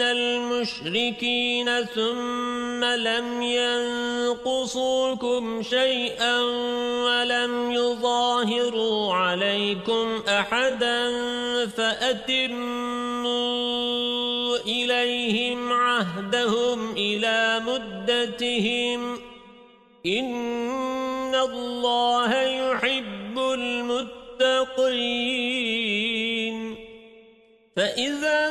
مِّنَ الْمُشْرِكِينَ ثُمَّ لَمْ يَنقُصُوكُمْ شَيْئًا وَلَمْ يُظَاهِرُوا عَلَيْكُمْ أَحَدًا فَأَتِمُّوا إِلَيْهِمْ عَهْدَهُمْ إِلَى مُدَّتِهِمْ إِنَّ اللَّهَ يُحِبُّ الْمُتَّقِينَ فَإِذَا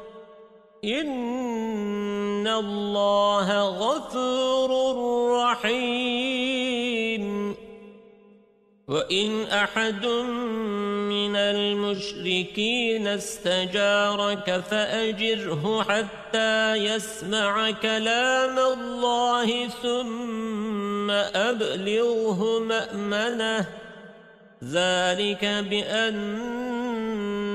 إن الله غفور رحيم. وإن أحد من المشركين استجارك فأجره حتى يسمع كلام الله ثم أبلغه مأمنه. ذلك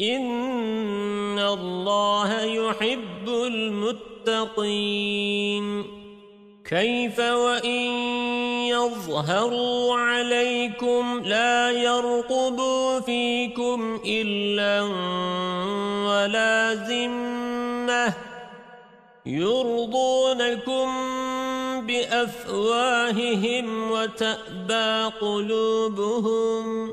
إن الله يحب المتقين كيف وإن يظهروا عليكم لا يرقبوا فيكم إلا ولا ذمة يرضونكم بأفواههم وتأبى قلوبهم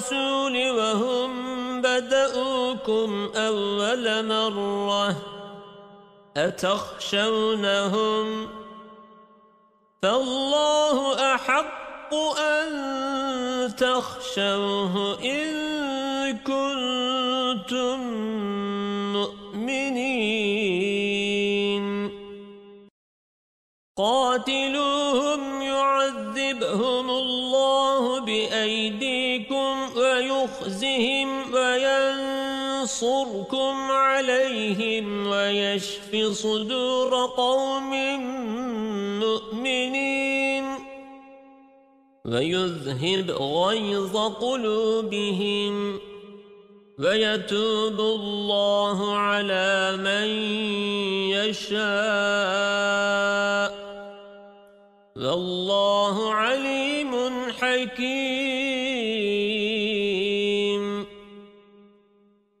الرسول وهم بدأوكم أول مرة أتخشونهم فالله أحق أن تخشوه إن كنتم مؤمنين. قاتلوهم يعذبهم الله بأيديكم ويخزهم وينصركم عليهم ويشف صدور قوم مؤمنين ويذهب غيظ قلوبهم ويتوب الله على من يشاء. والله عليم حكيم.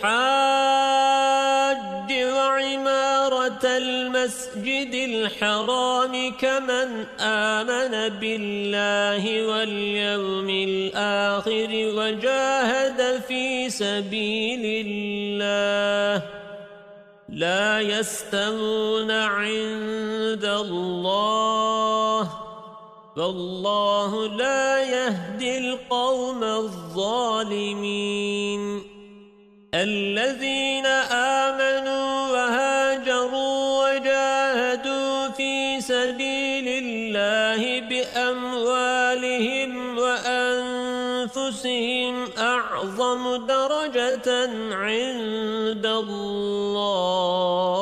الحاج وعمارة المسجد الحرام كمن آمن بالله واليوم الآخر وجاهد في سبيل الله. لا يستمون عند الله. فالله لا يهدي القوم الظالمين. الذين آمنوا وهاجروا وجاهدوا في سبيل الله بأموالهم وأنفسهم أعظم درجة عند الله.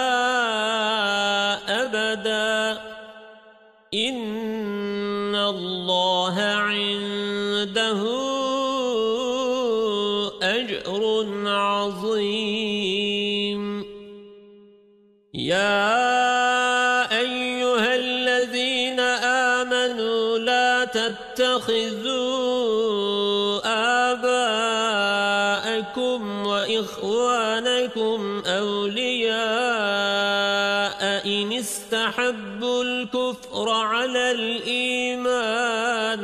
على الإيمان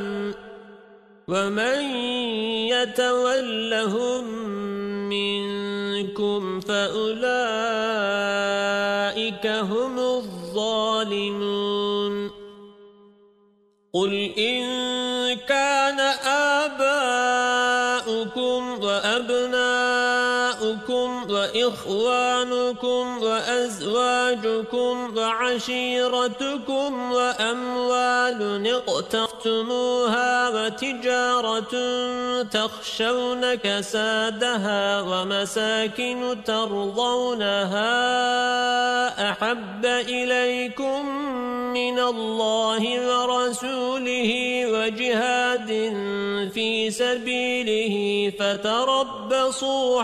ومن يتولهم منكم فأولئك هم الظالمون قل إن وإخوانكم وأزواجكم وعشيرتكم وأموال اقترتموها وتجارة تخشون كسادها ومساكن ترضونها أحب إليكم من الله ورسوله وجهاد في سبيله فتربصوا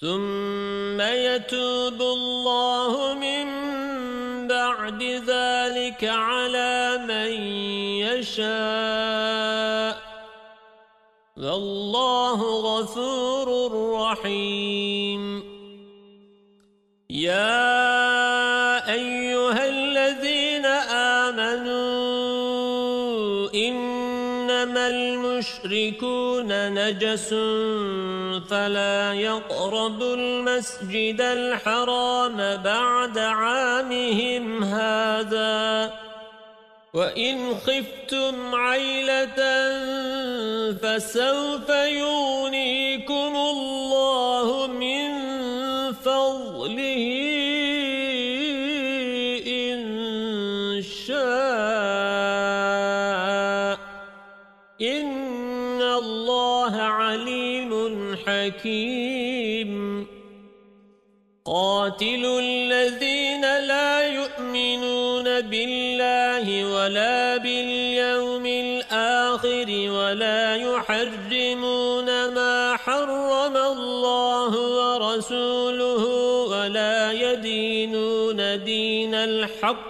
ثم يتوب الله من بعد ذلك على من يشاء. والله غفور رحيم. يا المشركون نجس فلا يقربوا المسجد الحرام بعد عامهم هذا. وإن خفتم عيلة فسوف يغنيكم الله من فضله إن شاء. حكيم. قاتل الذين لا يؤمنون بالله ولا باليوم الآخر ولا يحرمون ما حرم الله ورسوله ولا يدينون دين الحق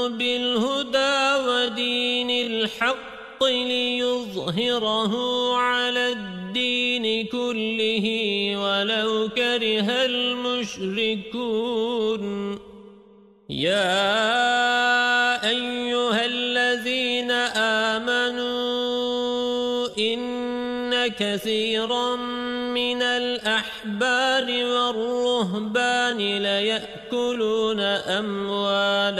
ليظهره على الدين كله ولو كره المشركون. يا أيها الذين آمنوا إن كثيرا من الأحبار والرهبان ليأكلون أموال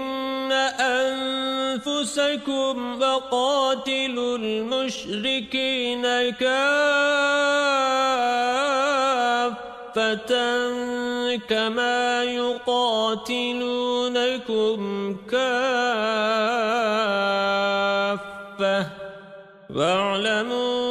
أنفسكم وقاتلوا المشركين كافة كما يقاتلونكم كافة. واعلموا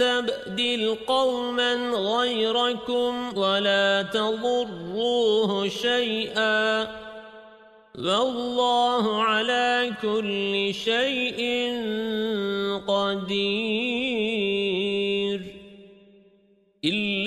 ويستبدل قوما غيركم ولا تضروه شيئا والله على كل شيء قدير.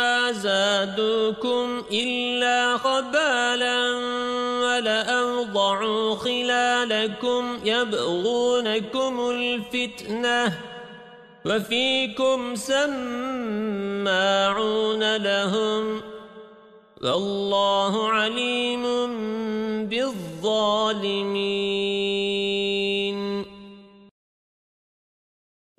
ما زادوكم إلا خبالا ولأوضعوا خلالكم يبغونكم الفتنة وفيكم سماعون لهم والله عليم بالظالمين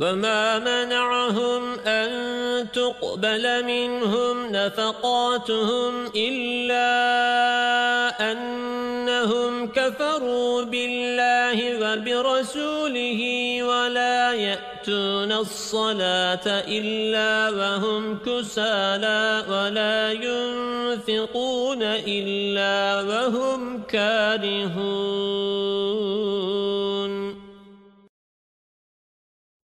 وما منعهم أن تقبل منهم نفقاتهم إلا أنهم كفروا بالله وبرسوله ولا يأتون الصلاة إلا وهم كسالا ولا ينفقون إلا وهم كارهون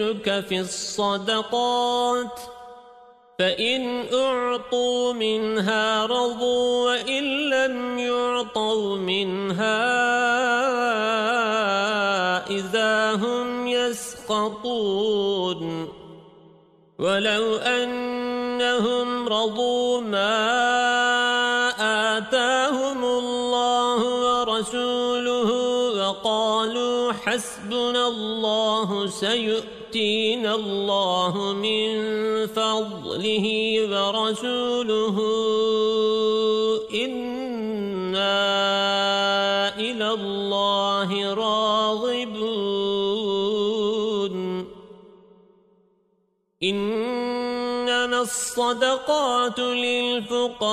يلمزك في الصدقات فإن أعطوا منها رضوا وإن لم يعطوا منها إذا هم يسقطون ولو أنهم رضوا ما آتاهم الله ورسوله وقالوا حسبنا الله سيؤتينا الله من فضله ورسوله إنا إلى الله راغبون إنما الصدقات للفقراء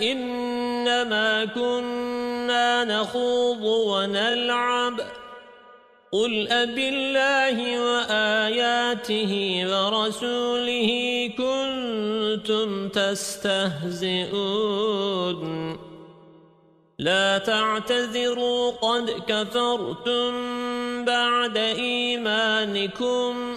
إنما كنا نخوض ونلعب. قل أب الله وآياته ورسوله كنتم تستهزئون. لا تعتذروا قد كفرتم بعد إيمانكم.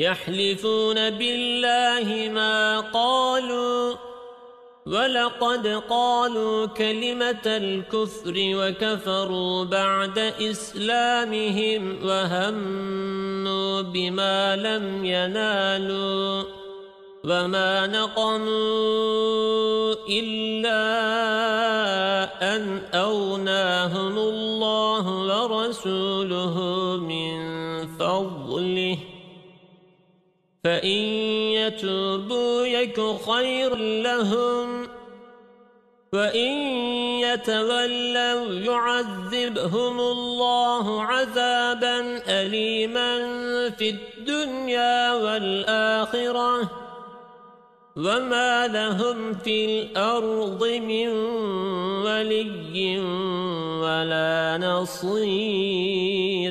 يحلفون بالله ما قالوا ولقد قالوا كلمة الكفر وكفروا بعد إسلامهم وهموا بما لم ينالوا وما نقموا إلا أن أوناهم الله ورسوله من فضله فإن يتوبوا يك خير لهم وإن يتولوا يعذبهم الله عذابا أليما في الدنيا والآخرة وما لهم في الأرض من ولي ولا نصير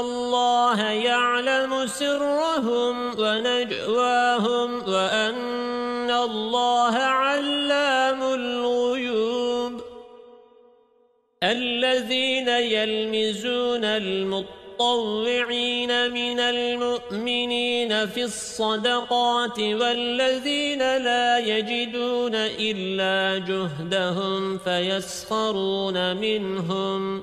الله يعلم سرهم ونجواهم وأن الله علام الغيوب. الذين يلمزون المطوعين من المؤمنين في الصدقات والذين لا يجدون إلا جهدهم فيسخرون منهم.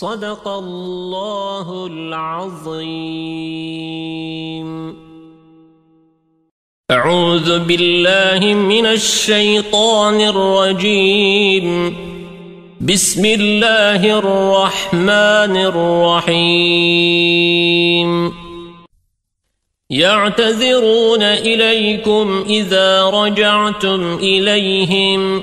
صدق الله العظيم. أعوذ بالله من الشيطان الرجيم. بسم الله الرحمن الرحيم. يعتذرون إليكم إذا رجعتم إليهم.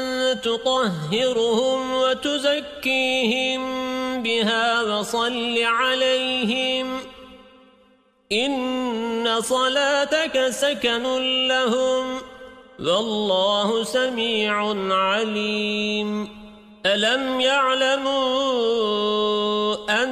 تطهرهم وتزكيهم بها وصل عليهم إن صلاتك سكن لهم والله سميع عليم. ألم يعلموا أن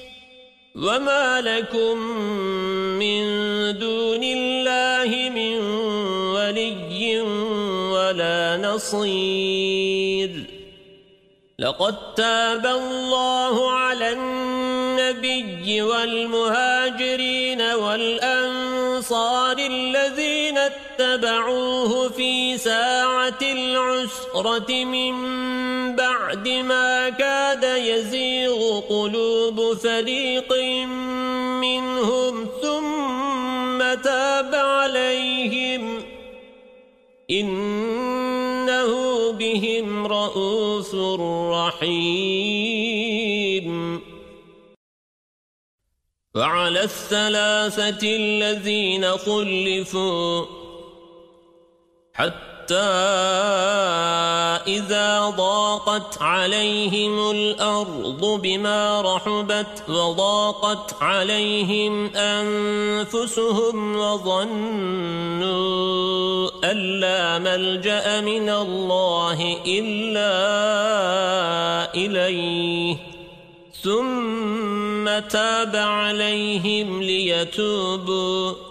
وما لكم من دون الله من ولي ولا نصير لقد تاب الله على النبي والمهاجرين والأنصار الذين اتبعوه في ساعة العسرة من بعد ما كاد يزيغ قلوب فريق منهم ثم تاب عليهم إنه بهم رؤوف رحيم. وعلى الثلاثة الذين خلفوا حتى إذا ضاقت عليهم الأرض بما رحبت وضاقت عليهم أنفسهم وظنوا أن لا ملجأ من الله إلا إليه. ثم تاب عليهم ليتوبوا.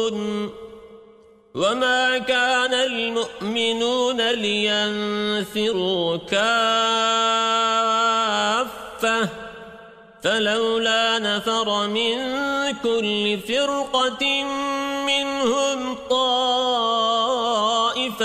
وما كان المؤمنون لينفروا كافة فلولا نفر من كل فرقة منهم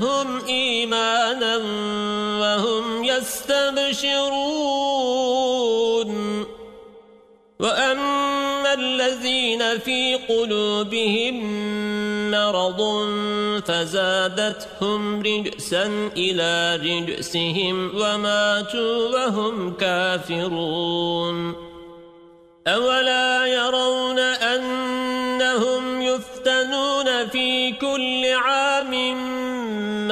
فزادتهم إيمانا وهم يستبشرون وأما الذين في قلوبهم مرض فزادتهم رجسا إلى رجسهم وماتوا وهم كافرون أولا يرون أنهم يفتنون في كل عام